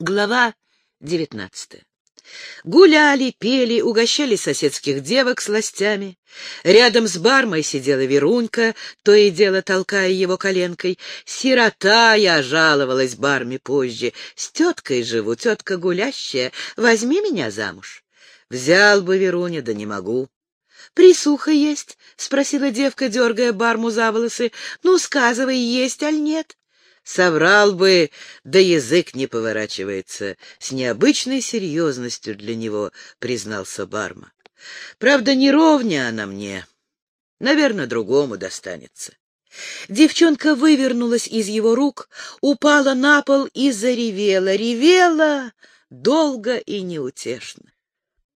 Глава девятнадцатая. Гуляли, пели, угощали соседских девок сластями. Рядом с бармой сидела Верунька, то и дело толкая его коленкой. «Сирота я!» — жаловалась барме позже. «С теткой живу, тетка гулящая. Возьми меня замуж». «Взял бы, Веруня, да не могу». «Присуха есть?» — спросила девка, дергая барму за волосы. «Ну, сказывай, есть аль нет?» Соврал бы, да язык не поворачивается. С необычной серьезностью для него признался Барма. Правда, не ровня она мне. Наверное, другому достанется. Девчонка вывернулась из его рук, упала на пол и заревела. Ревела долго и неутешно.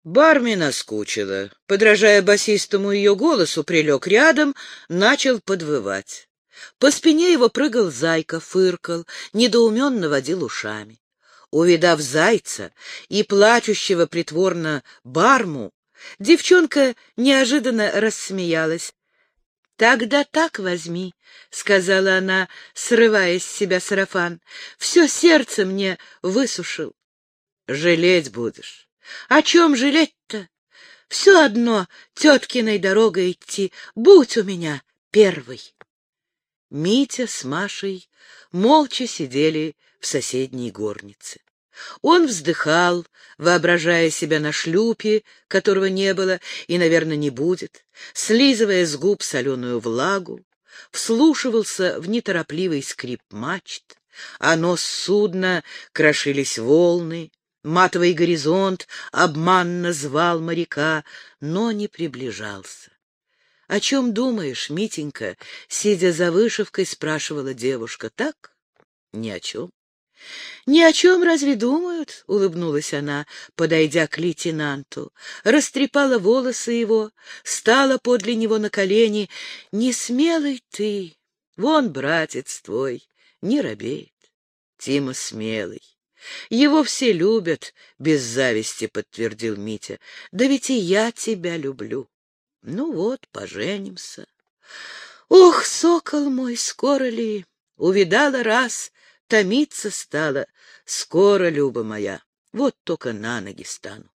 Барми наскучила. Подражая басистому ее голосу, прилег рядом, начал подвывать. По спине его прыгал зайка, фыркал, недоуменно водил ушами. Увидав зайца и плачущего притворно барму, девчонка неожиданно рассмеялась. — Тогда так возьми, — сказала она, срывая с себя сарафан. — Все сердце мне высушил. — Жалеть будешь. — О чем жалеть-то? Все одно теткиной дорогой идти. Будь у меня первый. Митя с Машей молча сидели в соседней горнице. Он вздыхал, воображая себя на шлюпе, которого не было и, наверное, не будет, слизывая с губ соленую влагу, вслушивался в неторопливый скрип мачт, а нос судна крошились волны, матовый горизонт обманно звал моряка, но не приближался. «О чем думаешь, Митенька?» — сидя за вышивкой, спрашивала девушка. «Так? Ни о чем». «Ни о чем разве думают?» — улыбнулась она, подойдя к лейтенанту. Растрепала волосы его, стала подле него на колени. «Не смелый ты! Вон, братец твой, не робеет. Тима смелый. Его все любят, — без зависти подтвердил Митя. Да ведь и я тебя люблю. Ну вот, поженимся. Ох, сокол мой, скоро ли? Увидала раз, томиться стала. Скоро, Люба моя, вот только на ноги стану.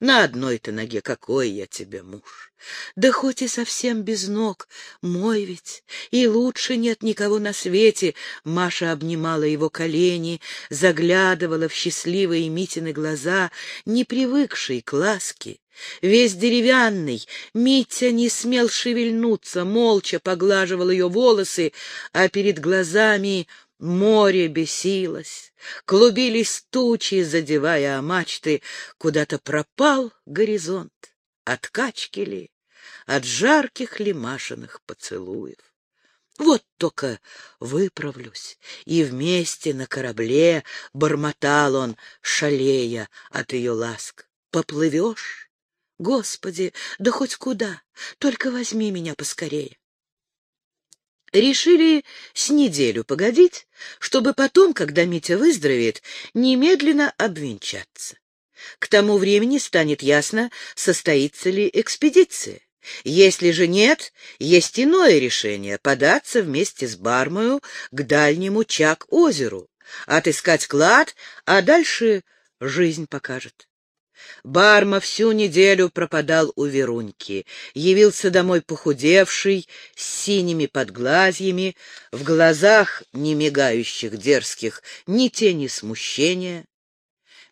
На одной-то ноге какой я тебе муж. Да хоть и совсем без ног, мой ведь, и лучше нет никого на свете. Маша обнимала его колени, заглядывала в счастливые Митины глаза, не привыкшие к ласке. Весь деревянный, Митя не смел шевельнуться, молча поглаживал ее волосы, а перед глазами море бесилось. Клубились тучи, задевая о мачты, куда-то пропал горизонт. От качки ли, от жарких ли поцелуев. Вот только выправлюсь, и вместе на корабле бормотал он, шалея от ее ласк. Поплывешь? Господи, да хоть куда, только возьми меня поскорее. Решили с неделю погодить, чтобы потом, когда Митя выздоровеет, немедленно обвенчаться. К тому времени станет ясно, состоится ли экспедиция. Если же нет, есть иное решение — податься вместе с Бармою к дальнему Чак-озеру, отыскать клад, а дальше жизнь покажет. Барма всю неделю пропадал у Веруньки, явился домой похудевший, с синими подглазьями, в глазах, не мигающих дерзких, ни тени смущения.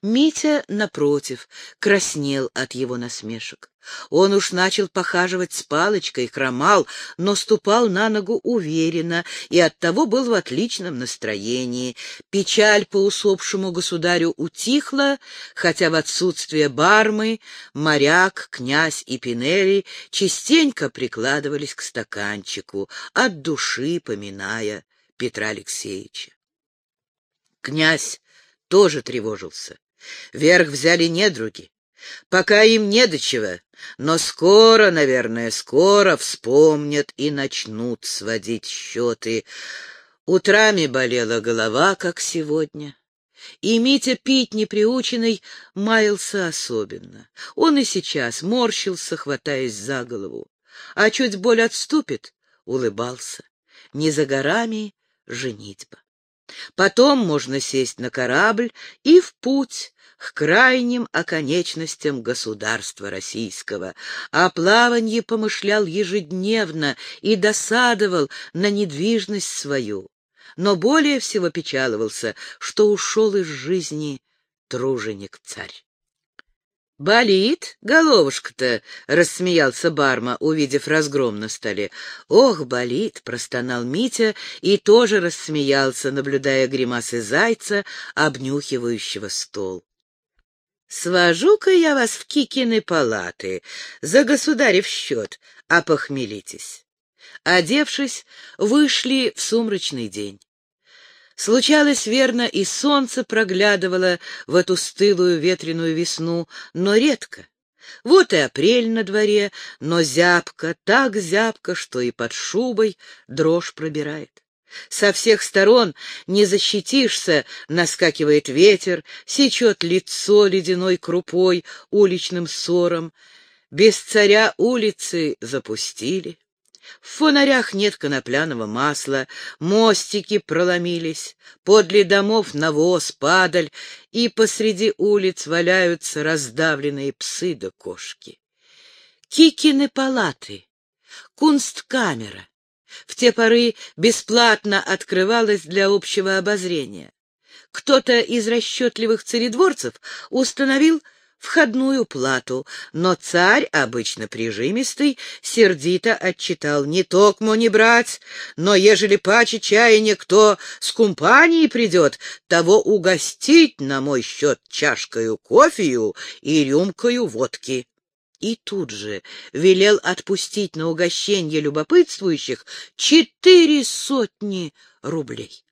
Митя, напротив, краснел от его насмешек. Он уж начал похаживать с палочкой, хромал, но ступал на ногу уверенно и оттого был в отличном настроении. Печаль по усопшему государю утихла, хотя в отсутствие бармы моряк, князь и Пинелли частенько прикладывались к стаканчику, от души поминая Петра Алексеевича. Князь тоже тревожился. Верх взяли недруги. Пока им не до чего, но скоро, наверное, скоро вспомнят и начнут сводить счеты. Утрами болела голова, как сегодня. И Митя пить неприученный маялся особенно. Он и сейчас морщился, хватаясь за голову. А чуть боль отступит, улыбался. Не за горами женитьба. Потом можно сесть на корабль и в путь к крайним оконечностям государства российского. О плаванье помышлял ежедневно и досадовал на недвижность свою, но более всего печаловался, что ушел из жизни труженик-царь. «Болит головушка-то?» — рассмеялся Барма, увидев разгром на столе. «Ох, болит!» — простонал Митя и тоже рассмеялся, наблюдая гримасы зайца, обнюхивающего стол. «Свожу-ка я вас в Кикины палаты за государев счет, а похмелитесь». Одевшись, вышли в сумрачный день. Случалось, верно, и солнце проглядывало в эту стылую ветреную весну, но редко. Вот и апрель на дворе, но зябко, так зябко, что и под шубой дрожь пробирает. Со всех сторон не защитишься, наскакивает ветер, сечет лицо ледяной крупой, уличным ссором. Без царя улицы запустили. В фонарях нет конопляного масла, мостики проломились, подле домов навоз, падаль, и посреди улиц валяются раздавленные псы да кошки. Кикины палаты, кунсткамера. В те поры бесплатно открывалась для общего обозрения. Кто-то из расчетливых царедворцев установил входную плату, но царь, обычно прижимистый, сердито отчитал «Не токмо не брать, но ежели паче чаяния кто с компанией придет, того угостить на мой счет чашкою кофею и рюмкою водки». И тут же велел отпустить на угощение любопытствующих четыре сотни рублей.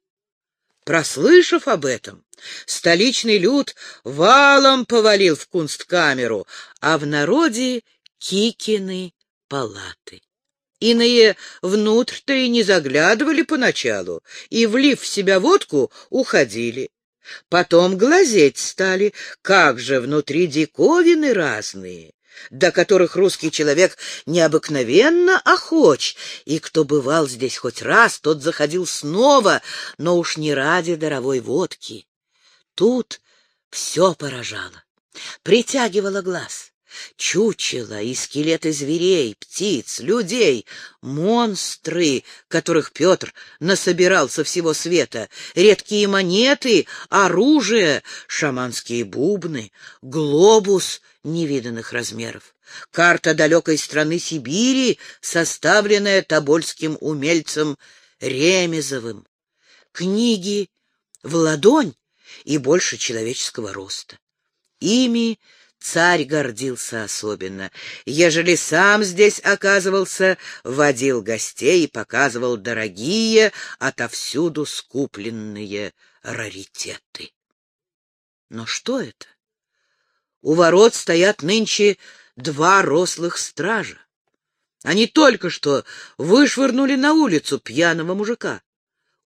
Прослышав об этом, столичный люд валом повалил в кунсткамеру, а в народе Кикины палаты. Иные внутрь-то и не заглядывали поначалу, и, влив в себя водку, уходили. Потом глазеть стали, как же внутри диковины разные до которых русский человек необыкновенно охоч, и кто бывал здесь хоть раз, тот заходил снова, но уж не ради даровой водки. Тут все поражало, притягивало глаз. Чучела и скелеты зверей, птиц, людей, монстры, которых Петр насобирал со всего света, редкие монеты, оружие, шаманские бубны, глобус невиданных размеров, карта далекой страны Сибири, составленная тобольским умельцем Ремезовым, книги в ладонь и больше человеческого роста. Ими царь гордился особенно. Ежели сам здесь оказывался, водил гостей и показывал дорогие, отовсюду скупленные раритеты. Но что это? У ворот стоят нынче два рослых стража. Они только что вышвырнули на улицу пьяного мужика.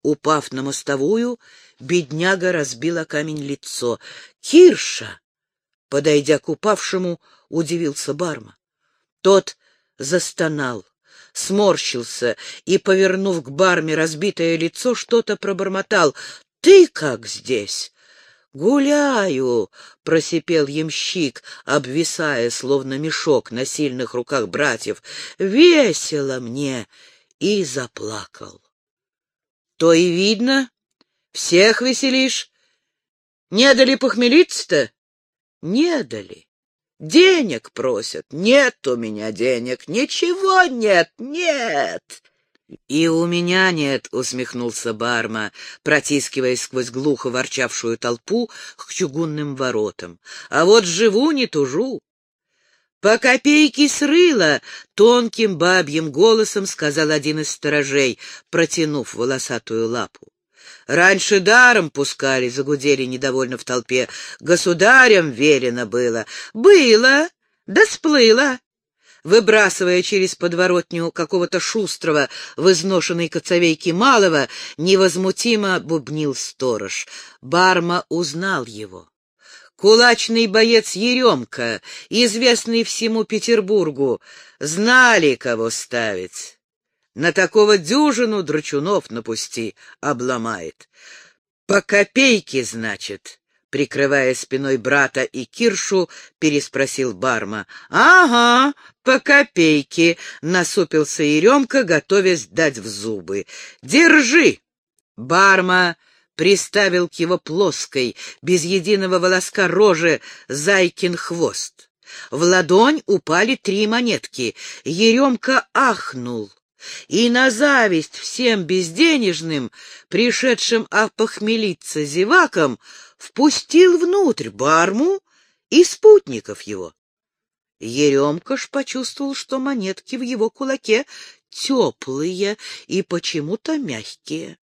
Упав на мостовую, бедняга разбила камень лицо. «Кирша!» Подойдя к упавшему, удивился Барма. Тот застонал, сморщился и, повернув к Барме разбитое лицо, что-то пробормотал. «Ты как здесь?» «Гуляю!» — просипел ямщик, обвисая, словно мешок на сильных руках братьев. «Весело мне!» и заплакал. «То и видно, всех веселишь. Не дали похмелиться-то?» Не дали. Денег просят. Нет у меня денег. Ничего нет, нет. «И у меня нет», — усмехнулся Барма, протискиваясь сквозь глухо ворчавшую толпу к чугунным воротам. «А вот живу, не тужу». «По копейке срыла!» — тонким бабьим голосом сказал один из сторожей, протянув волосатую лапу. Раньше даром пускали, загудели недовольно в толпе. Государям велено было. Было, да сплыло. Выбрасывая через подворотню какого-то шустрого в изношенной коцовейке малого, невозмутимо бубнил сторож. Барма узнал его. Кулачный боец Еремка, известный всему Петербургу, знали, кого ставить. На такого дюжину драчунов напусти, обломает. «По копейке, значит?» Прикрывая спиной брата и Киршу, переспросил Барма. «Ага, по копейке!» — насупился Еремка, готовясь дать в зубы. «Держи!» Барма приставил к его плоской, без единого волоска рожи, зайкин хвост. В ладонь упали три монетки. Еремка ахнул и на зависть всем безденежным, пришедшим опохмелиться зевакам, впустил внутрь барму и спутников его. Еремка ж почувствовал, что монетки в его кулаке теплые и почему-то мягкие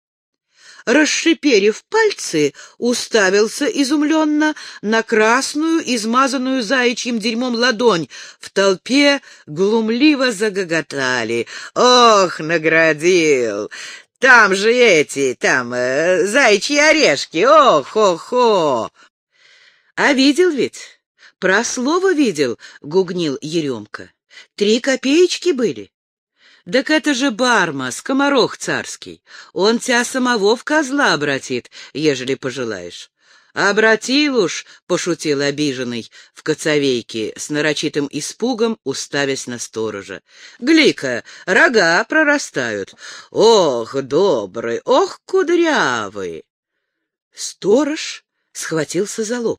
расшиперив пальцы, уставился изумленно на красную, измазанную заячьим дерьмом ладонь. В толпе глумливо загоготали. «Ох, наградил! Там же эти, там, э, заячьи орешки! Ох-ох-ох!» «А видел ведь? Про слово видел?» — гугнил Еремка. «Три копеечки были. «Так это же Барма, скоморох царский. Он тебя самого в козла обратит, ежели пожелаешь». «Обратил уж», — пошутил обиженный в коцовейке, с нарочитым испугом уставясь на сторожа. «Глика, рога прорастают. Ох, добрый, ох, кудрявый!» Сторож схватился за лоб,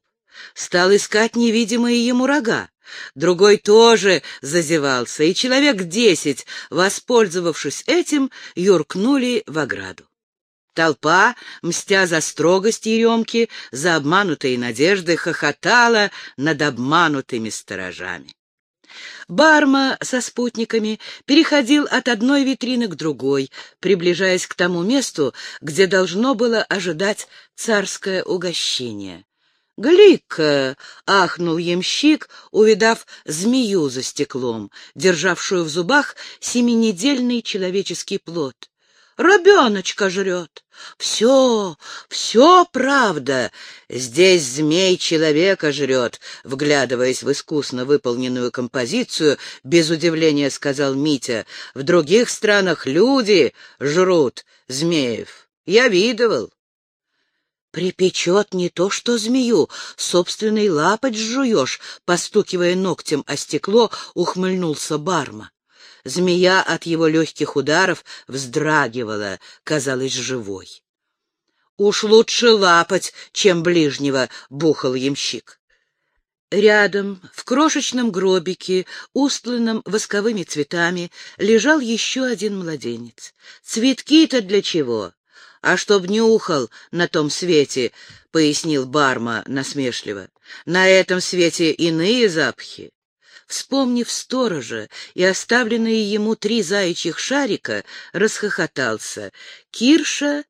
стал искать невидимые ему рога. Другой тоже зазевался, и человек десять, воспользовавшись этим, юркнули в ограду. Толпа, мстя за строгость Еремки, за обманутые надежды, хохотала над обманутыми сторожами. Барма со спутниками переходил от одной витрины к другой, приближаясь к тому месту, где должно было ожидать царское угощение. «Глик!» — ахнул ямщик, увидав змею за стеклом, державшую в зубах семинедельный человеческий плод. «Ребеночка жрет! Все, все правда! Здесь змей человека жрет!» Вглядываясь в искусно выполненную композицию, без удивления сказал Митя. «В других странах люди жрут змеев. Я видывал». Припечет не то что змею, собственный лапоть жуешь, постукивая ногтем о стекло, ухмыльнулся Барма. Змея от его легких ударов вздрагивала, казалась живой. «Уж лучше лапать, чем ближнего», — бухал ямщик. Рядом, в крошечном гробике, устланном восковыми цветами, лежал еще один младенец. Цветки-то для чего? а чтоб нюхал на том свете, — пояснил Барма насмешливо. — На этом свете иные запахи. Вспомнив сторожа и оставленные ему три заячьих шарика, расхохотался. Кирша,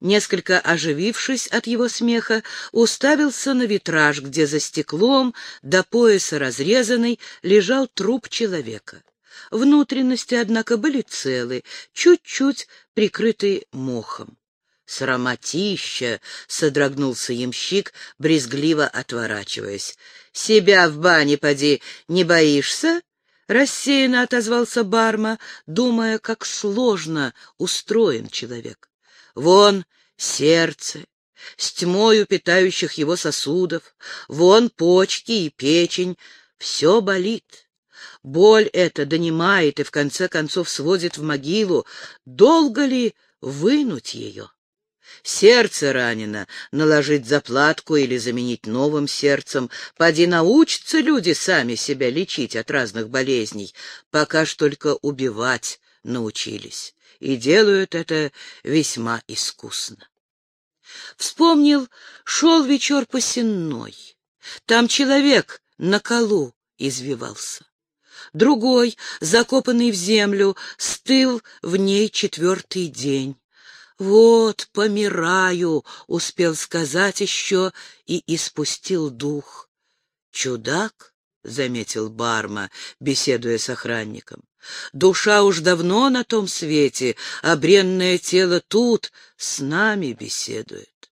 несколько оживившись от его смеха, уставился на витраж, где за стеклом, до пояса разрезанный, лежал труп человека. Внутренности, однако, были целы, чуть-чуть прикрыты мохом. «Срамотища!» — содрогнулся ямщик, брезгливо отворачиваясь. «Себя в бане поди, не боишься?» — рассеянно отозвался Барма, думая, как сложно устроен человек. «Вон сердце, с тьмою питающих его сосудов, вон почки и печень, все болит». Боль эта донимает и в конце концов сводит в могилу. Долго ли вынуть ее? Сердце ранено, наложить заплатку или заменить новым сердцем. Поди научатся люди сами себя лечить от разных болезней, пока ж только убивать научились. И делают это весьма искусно. Вспомнил, шел вечер посенной. Там человек на колу извивался. Другой, закопанный в землю, стыл в ней четвертый день. «Вот, помираю», — успел сказать еще и испустил дух. «Чудак», — заметил Барма, беседуя с охранником. «Душа уж давно на том свете, а бренное тело тут с нами беседует.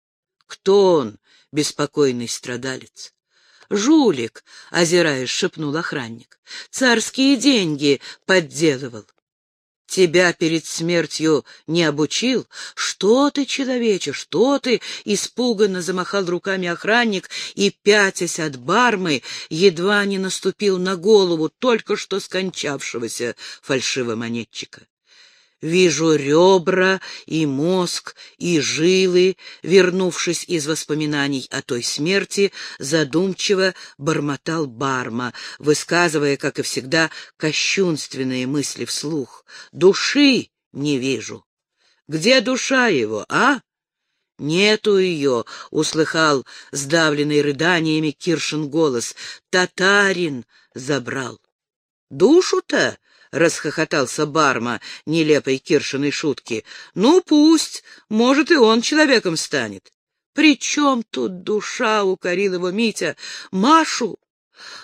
Кто он, беспокойный страдалец?» «Жулик», — озираясь, шепнул охранник, — «царские деньги подделывал». Тебя перед смертью не обучил? Что ты, человече, что ты? Испуганно замахал руками охранник и, пятясь от бармы, едва не наступил на голову только что скончавшегося фальшивомонетчика. Вижу ребра и мозг, и жилы, вернувшись из воспоминаний о той смерти, задумчиво бормотал Барма, высказывая, как и всегда, кощунственные мысли вслух. Души не вижу. Где душа его, а? «Нету ее!» — услыхал сдавленный рыданиями Киршин голос. «Татарин забрал!» «Душу-то?» — расхохотался Барма нелепой Киршиной шутки. «Ну, пусть, может, и он человеком станет». «При чем тут душа?» — укорил его Митя. «Машу!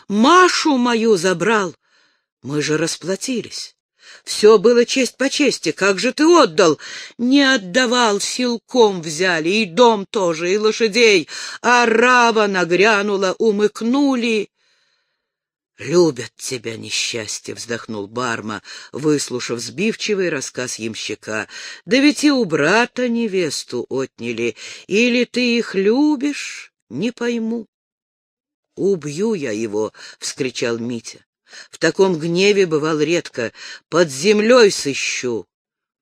Машу мою забрал! Мы же расплатились. Все было честь по чести. Как же ты отдал? Не отдавал, силком взяли, и дом тоже, и лошадей. Арава нагрянула, умыкнули. «Любят тебя несчастье», — вздохнул Барма, выслушав сбивчивый рассказ ямщика. «Да ведь и у брата невесту отняли. Или ты их любишь? Не пойму». «Убью я его!» — вскричал Митя. «В таком гневе бывал редко. Под землей сыщу».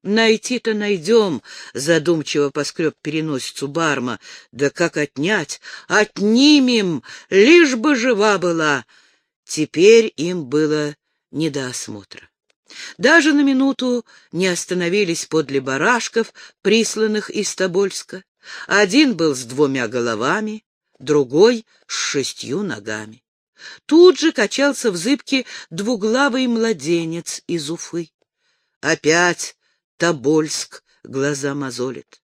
«Найти-то найдем», — задумчиво поскреб переносицу Барма. «Да как отнять? Отнимем, лишь бы жива была». Теперь им было не до осмотра. Даже на минуту не остановились подле барашков, присланных из Тобольска. Один был с двумя головами, другой — с шестью ногами. Тут же качался в зыбке двуглавый младенец из Уфы. Опять Тобольск глаза мозолит.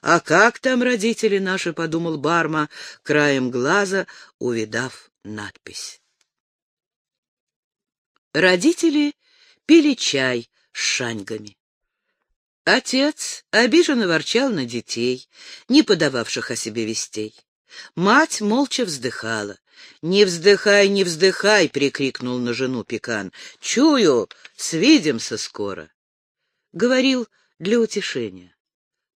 «А как там родители наши?» — подумал Барма, краем глаза увидав надпись. Родители пили чай с шаньгами. Отец обиженно ворчал на детей, не подававших о себе вестей. Мать молча вздыхала. «Не вздыхай, не вздыхай!» — прикрикнул на жену Пекан. «Чую, свидимся скоро!» Говорил для утешения.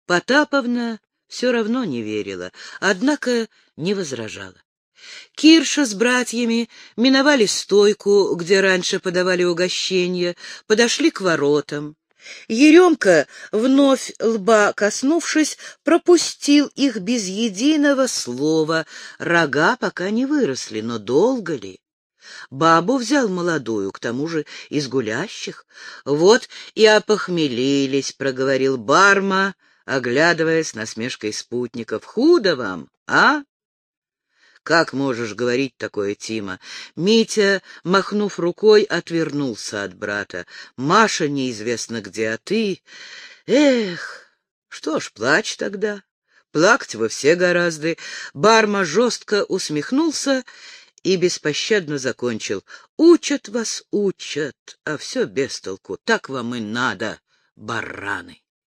Потаповна все равно не верила, однако не возражала. Кирша с братьями миновали стойку, где раньше подавали угощения, подошли к воротам. Еремка, вновь лба коснувшись, пропустил их без единого слова. Рога пока не выросли, но долго ли? Бабу взял молодую, к тому же из гулящих. Вот и опохмелились, — проговорил Барма, оглядываясь на насмешкой спутников. Худо вам, а? «Как можешь говорить такое, Тима?» Митя, махнув рукой, отвернулся от брата. «Маша неизвестно где, а ты...» «Эх, что ж, плачь тогда. Плакать вы все гораздо». Барма жестко усмехнулся и беспощадно закончил. «Учат вас, учат, а все без толку. Так вам и надо, бараны».